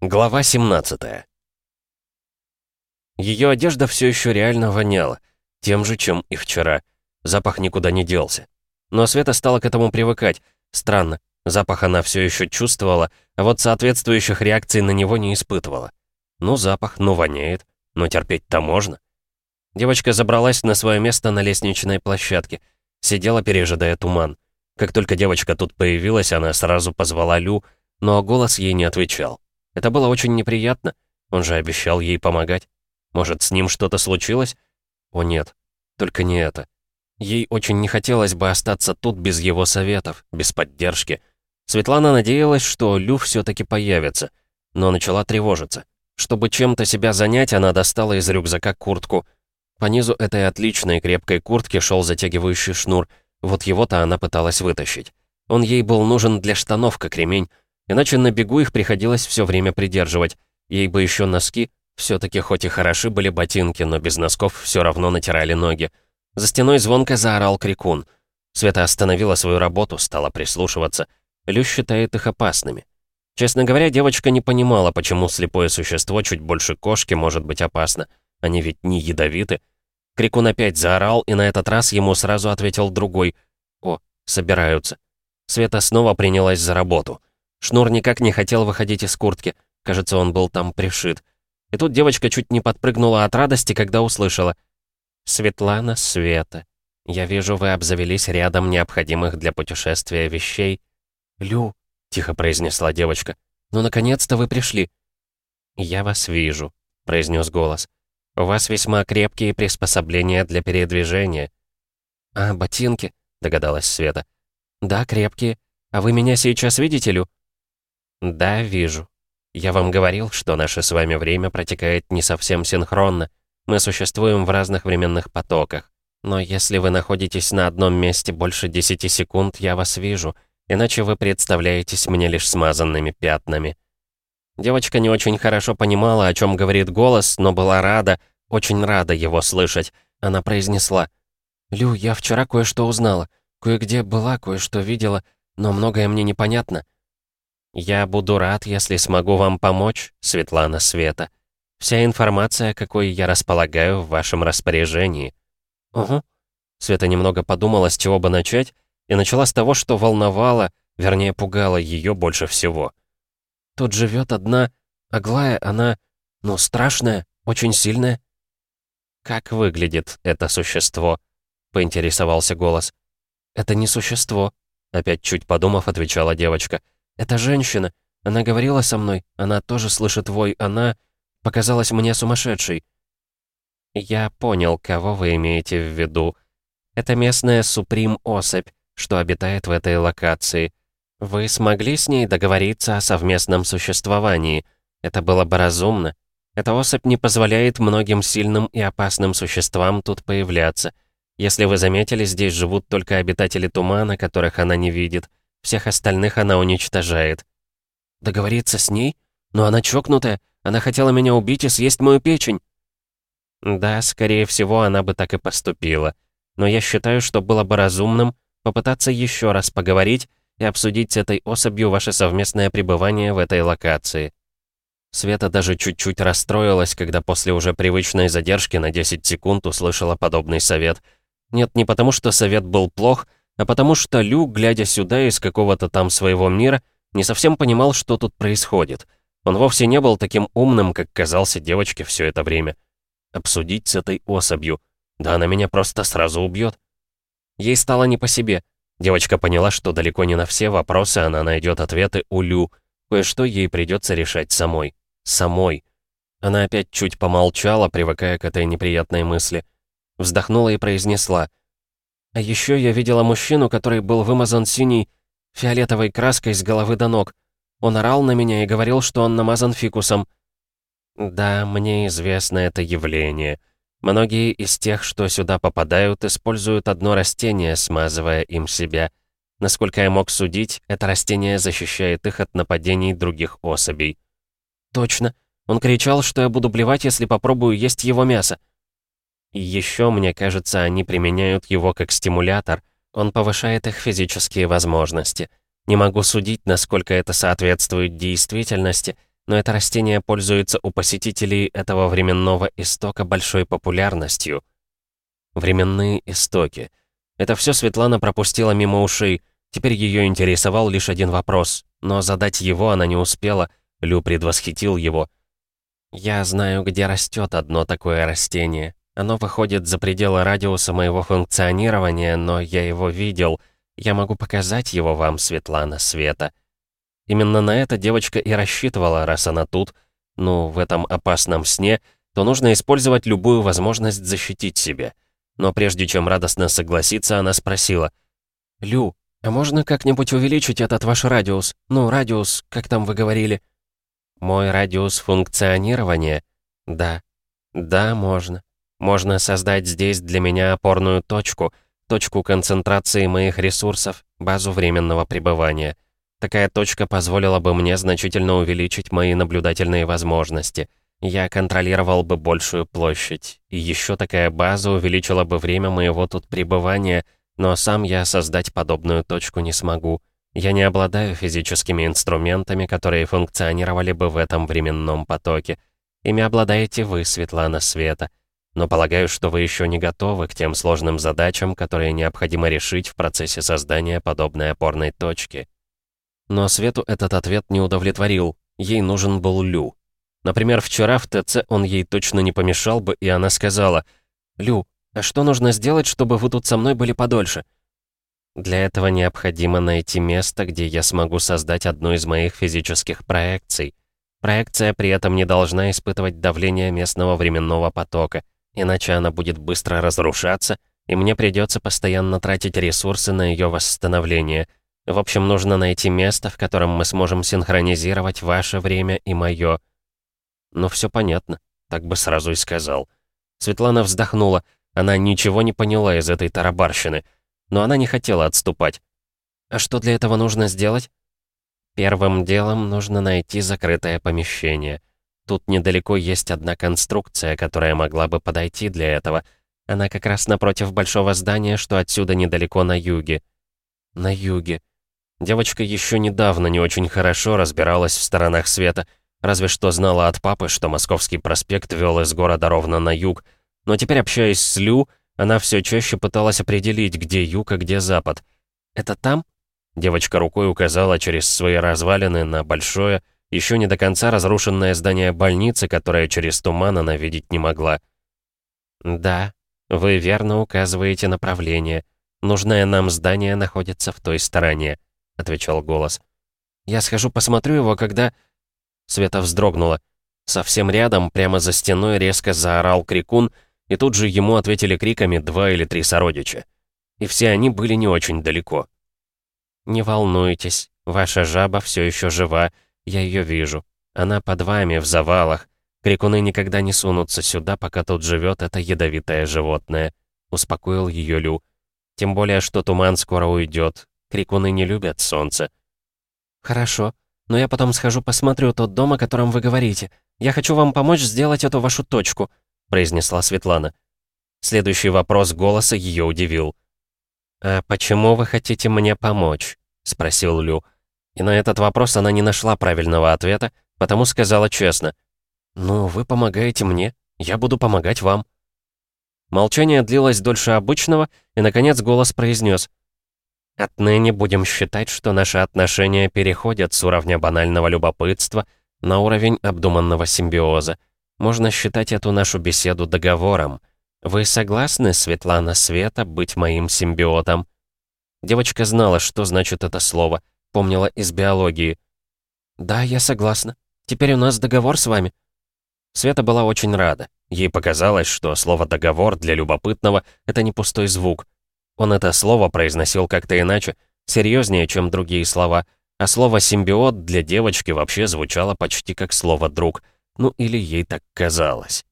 Глава 17 Ее одежда все еще реально воняла, тем же, чем и вчера. Запах никуда не делся. Но Света стала к этому привыкать. Странно, запах она все еще чувствовала, а вот соответствующих реакций на него не испытывала. Ну, запах, ну, воняет, но терпеть-то можно. Девочка забралась на свое место на лестничной площадке, сидела, пережидая туман. Как только девочка тут появилась, она сразу позвала Лю, но голос ей не отвечал. Это было очень неприятно. Он же обещал ей помогать. Может, с ним что-то случилось? О нет, только не это. Ей очень не хотелось бы остаться тут без его советов, без поддержки. Светлана надеялась, что Лю все таки появится, но начала тревожиться. Чтобы чем-то себя занять, она достала из рюкзака куртку. По низу этой отличной крепкой куртки шел затягивающий шнур. Вот его-то она пыталась вытащить. Он ей был нужен для штанов, как ремень, Иначе на бегу их приходилось все время придерживать. Ей бы еще носки. все таки хоть и хороши были ботинки, но без носков все равно натирали ноги. За стеной звонко заорал крикун. Света остановила свою работу, стала прислушиваться. Лю считает их опасными. Честно говоря, девочка не понимала, почему слепое существо чуть больше кошки может быть опасно. Они ведь не ядовиты. Крикун опять заорал, и на этот раз ему сразу ответил другой. «О, собираются». Света снова принялась за работу. Шнур никак не хотел выходить из куртки. Кажется, он был там пришит. И тут девочка чуть не подпрыгнула от радости, когда услышала. «Светлана, Света, я вижу, вы обзавелись рядом необходимых для путешествия вещей». «Лю», — тихо произнесла девочка, — «ну, наконец-то вы пришли». «Я вас вижу», — произнес голос. «У вас весьма крепкие приспособления для передвижения». «А, ботинки», — догадалась Света. «Да, крепкие. А вы меня сейчас видите, Лю?» «Да, вижу. Я вам говорил, что наше с вами время протекает не совсем синхронно. Мы существуем в разных временных потоках. Но если вы находитесь на одном месте больше 10 секунд, я вас вижу, иначе вы представляетесь мне лишь смазанными пятнами». Девочка не очень хорошо понимала, о чем говорит голос, но была рада, очень рада его слышать. Она произнесла. «Лю, я вчера кое-что узнала. Кое-где была, кое-что видела, но многое мне непонятно. «Я буду рад, если смогу вам помочь, Светлана Света. Вся информация, какой я располагаю, в вашем распоряжении». «Угу». Света немного подумала, с чего бы начать, и начала с того, что волновало, вернее, пугало ее больше всего. «Тут живет одна... Аглая, она... ну, страшная, очень сильная». «Как выглядит это существо?» — поинтересовался голос. «Это не существо», — опять чуть подумав, отвечала девочка. «Это женщина. Она говорила со мной. Она тоже слышит вой. Она показалась мне сумасшедшей». «Я понял, кого вы имеете в виду. Это местная Суприм-особь, что обитает в этой локации. Вы смогли с ней договориться о совместном существовании. Это было бы разумно. Эта особь не позволяет многим сильным и опасным существам тут появляться. Если вы заметили, здесь живут только обитатели тумана, которых она не видит. Всех остальных она уничтожает. Договориться с ней? Но она чокнутая. Она хотела меня убить и съесть мою печень. Да, скорее всего, она бы так и поступила. Но я считаю, что было бы разумным попытаться еще раз поговорить и обсудить с этой особью ваше совместное пребывание в этой локации. Света даже чуть-чуть расстроилась, когда после уже привычной задержки на 10 секунд услышала подобный совет. Нет, не потому что совет был плох, а потому что Лю, глядя сюда из какого-то там своего мира, не совсем понимал, что тут происходит. Он вовсе не был таким умным, как казался девочке все это время. Обсудить с этой особью. Да она меня просто сразу убьет. Ей стало не по себе. Девочка поняла, что далеко не на все вопросы она найдет ответы у Лю. Кое-что ей придется решать самой. Самой. Она опять чуть помолчала, привыкая к этой неприятной мысли. Вздохнула и произнесла. А еще я видела мужчину, который был вымазан синей фиолетовой краской с головы до ног. Он орал на меня и говорил, что он намазан фикусом. Да, мне известно это явление. Многие из тех, что сюда попадают, используют одно растение, смазывая им себя. Насколько я мог судить, это растение защищает их от нападений других особей. Точно. Он кричал, что я буду блевать, если попробую есть его мясо. И еще, мне кажется, они применяют его как стимулятор. Он повышает их физические возможности. Не могу судить, насколько это соответствует действительности, но это растение пользуется у посетителей этого временного истока большой популярностью. Временные истоки. Это все Светлана пропустила мимо ушей. Теперь ее интересовал лишь один вопрос, но задать его она не успела, Лю предвосхитил его. «Я знаю, где растет одно такое растение. Оно выходит за пределы радиуса моего функционирования, но я его видел. Я могу показать его вам, Светлана Света». Именно на это девочка и рассчитывала, раз она тут, ну, в этом опасном сне, то нужно использовать любую возможность защитить себя. Но прежде чем радостно согласиться, она спросила. «Лю, а можно как-нибудь увеличить этот ваш радиус? Ну, радиус, как там вы говорили?» «Мой радиус функционирования?» «Да. Да, можно. Можно создать здесь для меня опорную точку, точку концентрации моих ресурсов, базу временного пребывания». Такая точка позволила бы мне значительно увеличить мои наблюдательные возможности. Я контролировал бы большую площадь. И еще такая база увеличила бы время моего тут пребывания, но сам я создать подобную точку не смогу. Я не обладаю физическими инструментами, которые функционировали бы в этом временном потоке. Ими обладаете вы, Светлана Света. Но полагаю, что вы еще не готовы к тем сложным задачам, которые необходимо решить в процессе создания подобной опорной точки. Но Свету этот ответ не удовлетворил. Ей нужен был Лю. Например, вчера в ТЦ он ей точно не помешал бы, и она сказала, «Лю, а что нужно сделать, чтобы вы тут со мной были подольше?» Для этого необходимо найти место, где я смогу создать одну из моих физических проекций. Проекция при этом не должна испытывать давление местного временного потока, иначе она будет быстро разрушаться, и мне придется постоянно тратить ресурсы на ее восстановление — в общем, нужно найти место, в котором мы сможем синхронизировать ваше время и мое. Ну, все понятно. Так бы сразу и сказал. Светлана вздохнула. Она ничего не поняла из этой тарабарщины. Но она не хотела отступать. А что для этого нужно сделать? Первым делом нужно найти закрытое помещение. Тут недалеко есть одна конструкция, которая могла бы подойти для этого. Она как раз напротив большого здания, что отсюда недалеко на юге. На юге. Девочка еще недавно не очень хорошо разбиралась в сторонах света, разве что знала от папы, что Московский проспект вел из города ровно на юг. Но теперь, общаясь с Лю, она все чаще пыталась определить, где юг, а где запад. «Это там?» Девочка рукой указала через свои развалины на большое, еще не до конца разрушенное здание больницы, которое через туман она видеть не могла. «Да, вы верно указываете направление. Нужное нам здание находится в той стороне», — отвечал голос. «Я схожу посмотрю его, когда...» Света вздрогнула. Совсем рядом, прямо за стеной, резко заорал крикун, и тут же ему ответили криками два или три сородича. И все они были не очень далеко. «Не волнуйтесь, ваша жаба все еще жива, я ее вижу. Она под вами, в завалах. Крикуны никогда не сунутся сюда, пока тут живет это ядовитое животное», — успокоил ее Лю. «Тем более, что туман скоро уйдет, Крикуны не любят солнце. Хорошо, но я потом схожу посмотрю тот дом, о котором вы говорите. Я хочу вам помочь сделать эту вашу точку», — произнесла Светлана. Следующий вопрос голоса ее удивил. «А почему вы хотите мне помочь?» — спросил Лю. И на этот вопрос она не нашла правильного ответа, потому сказала честно. «Ну, вы помогаете мне, я буду помогать вам». Молчание длилось дольше обычного, и, наконец, голос произнес. Отныне будем считать, что наши отношения переходят с уровня банального любопытства на уровень обдуманного симбиоза. Можно считать эту нашу беседу договором. Вы согласны, Светлана Света, быть моим симбиотом? Девочка знала, что значит это слово, помнила из биологии. «Да, я согласна. Теперь у нас договор с вами». Света была очень рада. Ей показалось, что слово «договор» для любопытного — это не пустой звук — он это слово произносил как-то иначе, серьезнее, чем другие слова, а слово «симбиот» для девочки вообще звучало почти как слово «друг». Ну или ей так казалось.